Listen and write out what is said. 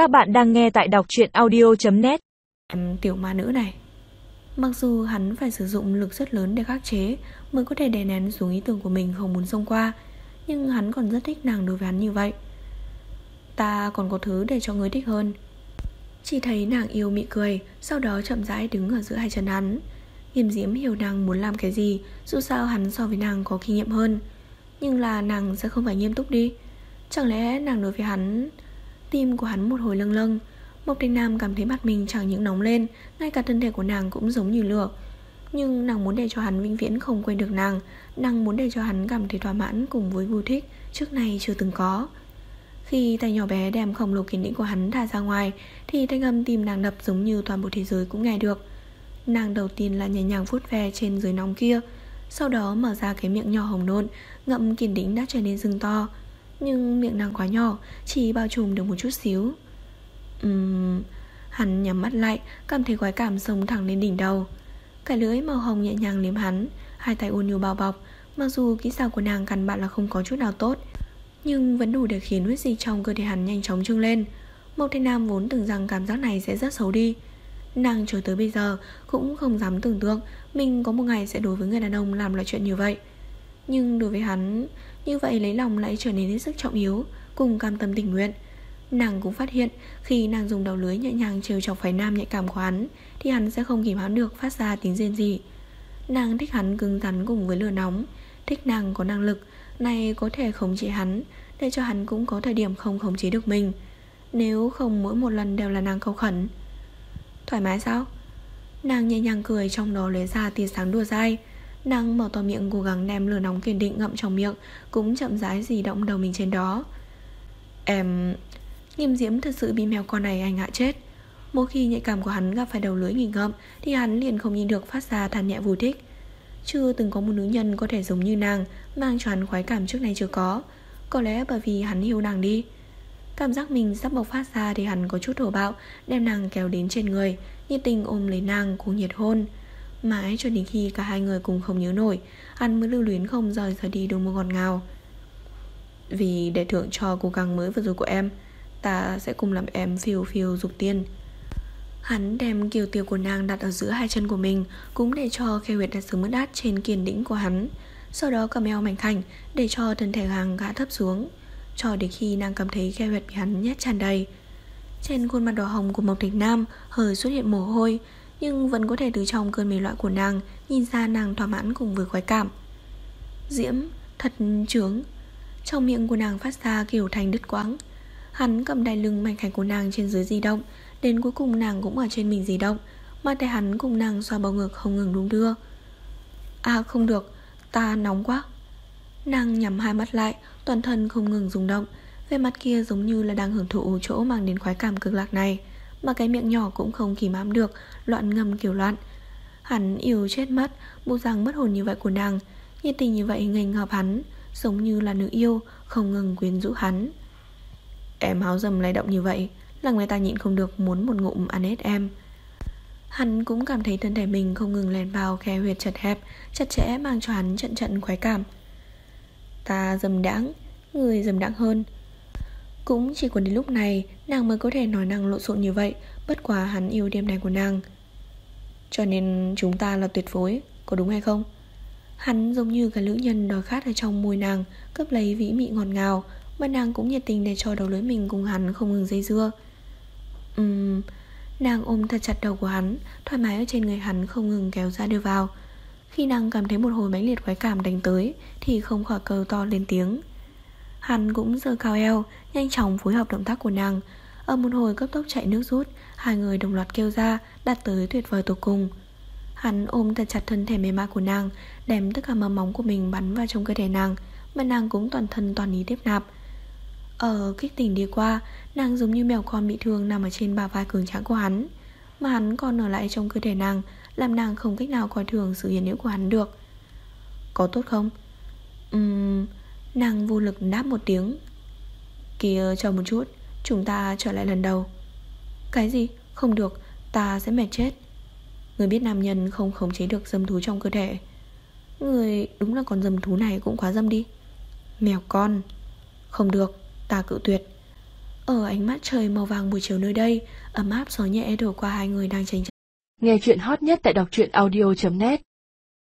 Các bạn đang nghe tại đọc truyện audio.net Em, tiểu ma nữ này. Mặc dù hắn phải sử dụng lực rất lớn để khắc chế, Mới có thể đè nén xuống ý tưởng của mình không muốn xông qua, Nhưng hắn còn rất thích nàng đối với hắn như vậy. Ta còn có thứ để cho người thích hơn. Chỉ thấy nàng yêu mị cười, Sau đó chậm rãi đứng ở giữa hai chân hắn. Nghiêm diễm hiểu nàng muốn làm cái gì, Dù sao hắn so với nàng có kinh nghiệm hơn. Nhưng là nàng sẽ không phải nghiêm túc đi. Chẳng lẽ nàng đối với hắn Tim của hắn một hồi lâng lâng. Mộc Thanh Nam cảm thấy mặt mình chẳng những nóng lên, Ngay cả thân thể của nàng cũng giống như lửa. Nhưng nàng muốn để cho hắn vĩnh viễn không quên được nàng Nàng muốn để cho hắn cảm thấy thỏa mãn Cùng với vui thích Trước nay chưa từng có. Khi tay nhỏ bé đem khổng lồ kiến định của hắn thả ra ngoài, Thì thanh âm tim nàng đập giống như toàn bộ thế giới cũng nghe được. Nàng đầu tiên là nhẹ nhàng vuốt ve trên dưới nóng kia, Sau đó mở ra cái miệng nhỏ hồng nộn, Ngậm kiên định đã trở nên rừng to nhưng miệng nàng quá nhỏ Chỉ bao trùm được một chút xíu. Uhm, Hắn nhắm mắt lại Cảm thấy quái cảm sông thẳng lên đỉnh đầu. Cái lưỡi màu hồng nhẹ nhàng liếm hắn Hai tay ôn nhu bao bọc Mặc dù kỹ xảo của nàng căn bản là không có chút nào tốt Nhưng vẫn đủ để khiến huyết dịch trong cơ thể hắn nhanh chóng trưng lên. Mộc Thanh Nam vốn tưởng rằng cảm giác này sẽ rất xấu đi. Nàng cho tới bây giờ Cũng không dám tưởng tượng Mình có một ngày sẽ đối với người đàn ông làm loại chuyện như vậy. Nhưng đối với hắn như vậy lấy lòng lại trở nên hết sức trọng yếu, Cùng cam tâm tình nguyện. Nàng cũng phát hiện, khi nàng dùng đầu lưới nhẹ nhàng trêu chọc phái nam nhạy cảm của hắn, Thì hắn sẽ không kìm hãm được phát ra tiếng rên gì Nàng thích hắn cứng rắn cùng với lửa nóng, Thích nàng có năng lực, Này có thể khống chế hắn, Để cho hắn cũng có thời điểm không khống chế được mình. Nếu không mỗi một lần đều là nàng câu khẩn. Thoải mái sao? Nàng nhẹ nhàng cười trong đó lấy ra tia sáng đùa dai. Nàng mở to miệng cố gắng đem lửa nóng kiên định ngậm trong miệng, Cũng chậm rãi gì động đầu mình trên đó. Em... Nghiêm diễm thật sự bị mèo con này anh hại chết. Mỗi khi nhạy cảm của hắn gặp phải đầu lưỡi nghỉ ngậm, Thì hắn liền không nhìn được phát ra than nhẹ vui thích. Chưa từng có một nữ nhân có thể giống như nàng, Mang cho hắn khoái cảm trước này chưa có. Có lẽ bởi vì hắn yêu nàng đi. Cảm giác mình sắp bộc phát ra Thì hắn có chút thổ bạo, Đem nàng kéo đến trên người, Nhiệt tình ôm lấy nàng cùng nhiệt hôn. Mãi cho đến khi cả hai người cùng không nhớ nổi Anh mới lưu luyến không rời rời đi đúng một ngọt ngào. Vì để thưởng cho cố gắng mới vừa rồi của em, Ta sẽ cùng làm em phiêu phiêu dục tiên. Hắn đem kiều tiêu của nàng đặt ở giữa hai chân của mình, Cũng để cho khe huyệt đặt xuống mất đát trên kiền đỉnh của hắn. Sau đó cầm eo mảnh khảnh, Để cho thân thể hàng gã thấp xuống, Cho đến khi nàng cảm thấy khe huyệt bị hắn nhét tràn đầy. Trên khuôn mặt đỏ hồng của Mộc Thịnh Nam Hơi xuất hiện mồ hôi nhưng vẫn có thể từ trong cơn mê loại của nàng Nhìn ra nàng thỏa mãn cùng với khoái cảm. Diễm, thật trướng. Trong miệng của nàng phát ra kiểu thành đứt quãng. Hắn cầm đai lưng mảnh khảnh của nàng trên dưới di động, Đến cuối cùng nàng cũng ở trên mình di động, Mà tay hắn cùng nàng xoa bầu ngực không ngừng đung đưa. À không được, Ta nóng quá. Nàng nhắm hai mắt lại, Toàn thân không ngừng rung động Về mặt kia giống như là đang hưởng thụ chỗ mang đến khoái cảm cực lạc này mà cái miệng nhỏ cũng không kìm hãm được, Loạn ngầm kiểu loạn. Hắn yêu chết mất, Bộ rằng mất hồn như vậy của nàng, Nhiệt tình như vậy ngành hợp hắn, Giống như là nữ yêu, Không ngừng quyến rũ hắn. Em háo dầm lay động như vậy, Là người ta nhịn không được muốn một ngụm ăn hết em. Hắn cũng cảm thấy thân thể mình không ngừng lèn vào khe huyệt chật hẹp, Chặt chẽ mang cho hắn trận trận khoái cảm. Ta dầm đãng, Người dầm đãng hơn cũng chỉ còn đến lúc này, Nàng mới có thể nói năng lộn xộn như vậy, Bất quá hắn yêu đêm này của nàng. Cho nên chúng ta là tuyệt phối, Có đúng hay không? Hắn giống như cái lữ nhân đòi khát ở trong môi nàng Cấp lấy vĩ mị ngọt ngào, Mà nàng cũng nhiệt tình để cho đầu lưỡi mình cùng hắn không ngừng dây dưa. Ừm, Nàng ôm thật chặt đầu của hắn, Thoải mái ở trên người hắn không ngừng kéo ra đưa vào. Khi nàng cảm thấy một hồi mãnh liệt khoái cảm đánh tới, Thì không khỏi cầu to lên tiếng. Hắn cũng giơ cao eo, Nhanh chóng phối hợp động tác của nàng. Ở một hồi cấp tốc chạy nước rút, Hai người đồng loạt kêu ra, Đạt tới tuyệt vời tổ cùng. Hắn ôm thật chặt thân thể mềm mại của nàng, Đem tất cả mầm móng của mình bắn vào trong cơ thể nàng, Mà nàng cũng toàn thân toàn ý tiếp nạp. Ở kích tỉnh đi qua, Nàng giống như mèo con bị thương Nằm ở trên bả vai cường tráng của hắn, Mà hắn còn ở lại trong cơ thể nàng, Làm nàng không cách nào coi thường sự hiền hữu của hắn được. Có tốt không? Ừm... Nàng vô lực đáp một tiếng. Kìa chờ một chút. Chúng ta trở lại lần đầu. Cái gì? Không được. Ta sẽ mệt chết. Người biết nam nhân không khống chế được dâm thú trong cơ thể. Người đúng là con dâm thú này cũng quá dâm đi. Mèo con. Không được. Ta cự tuyệt. Ở ánh mắt trời màu vàng buổi chiều nơi đây, Ấm áp gió nhẹ đổ qua hai người đang tranh chấp Nghe chuyện hot nhất tại đọc truyện audio.net